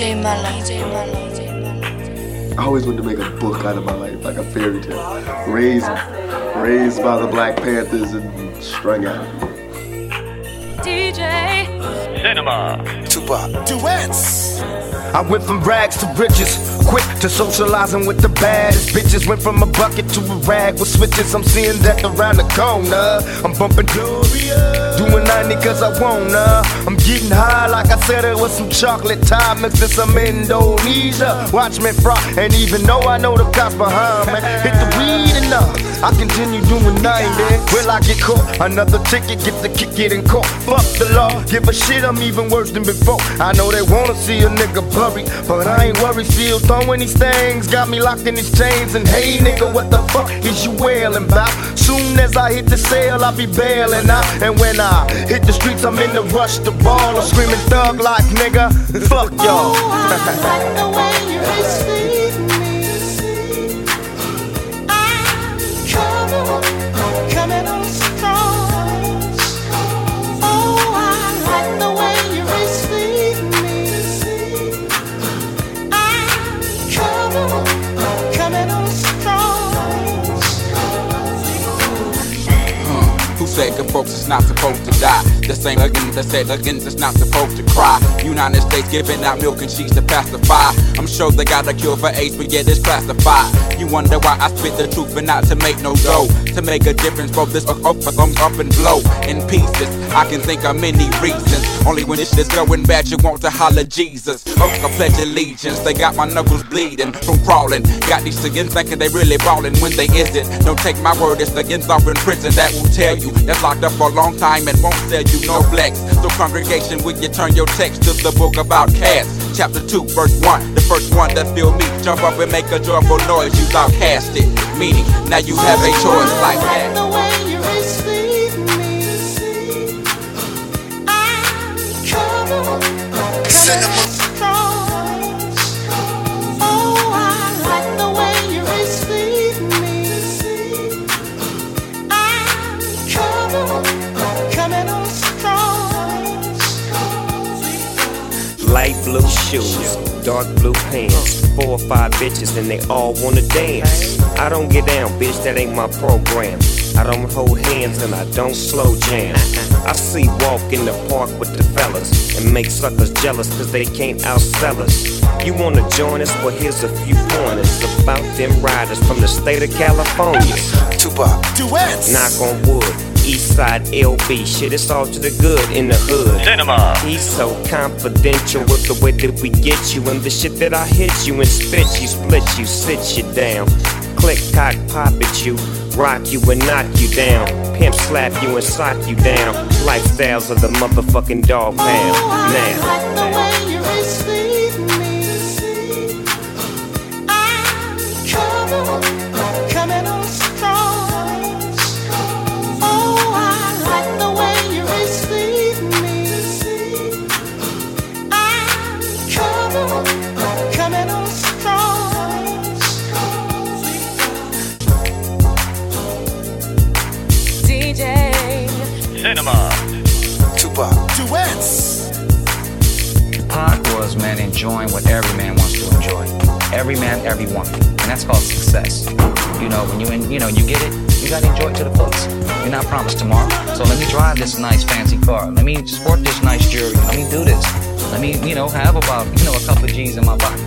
DJ Mello. Mello. I always wanted to make a book out of my life, like a fairy tale. Raised, raised by the Black Panthers and strung out. DJ. Cinema. Tupac. Duets. I went from rags to riches, quick to socializing with the baddest bitches. Went from a bucket to a rag with switches. I'm seeing death around the corner. I'm bumping Gloria, doing 90 cause I wanna. I'm getting high like I said it was some chocolate time mixed in some Indonesia. Watch me fry, and even though I know the cops behind me, hit the weed enough. I continue doing 90. Will I get caught? Another ticket, get the kick it in court. Fuck the law, give a shit, I'm even worse than before. I know they wanna see a nigga blurry, but I ain't worried. Still throwing these things, got me locked in these chains. And hey, nigga, what the fuck is you wailing about? Soon as I hit the cell, I'll be bailing out. And when I hit the streets, I'm in the rush to ball. I'm screaming thug like nigga. Fuck y'all. Good folks is not supposed to die? The same again that said again that's not supposed to cry. United States giving out milk and cheese to pacify. I'm sure they got a cure for AIDS, but yet it's classified. You wonder why I spit the truth and not to make no dough. To make a difference, bro, this up, up, up, up and blow in pieces. I can think of many reasons. Only when this shit's going bad, you want to holler Jesus. Oh, I pledge allegiance. They got my knuckles bleeding from crawling. Got these against thinking they really ballin' when they isn't. Don't take my word, it's against off in prison that will tell you. That's locked up for a long time and won't sell you no flex. So congregation, will you turn your text to the book about cats? Chapter 2, verse 1. The first one that feel me. Jump up and make a joyful noise. You outcast it. Meaning, now you have a choice like that. Light blue shoes, dark blue pants, four or five bitches and they all wanna dance. I don't get down, bitch, that ain't my program. I don't hold hands and I don't slow jam. I see walk in the park with the fellas and make suckers jealous cause they can't outsell us. You wanna join us? Well, here's a few pointers about them riders from the state of California. Tupac. Duets. Knock on wood. Eastside LB, shit, it's all to the good in the hood. Cinema. He's so confidential with the way that we get you and the shit that I hit you and spit you, split you, sit you down. Click, cock, pop at you, rock you and knock you down. Pimp slap you and sock you down. Lifestyles of the motherfucking Dogg Pound. Oh, I Now. Tupac. Duets. Pac was, man, enjoying what every man wants to enjoy. Every man, every woman. And that's called success. You know, when you in, you know, you get it, you gotta enjoy it to the fullest. You're not promised tomorrow. So let me drive this nice fancy car. Let me sport this nice jewelry. Let me do this. Let me, you know, have about, you know, a couple of G's in my pocket.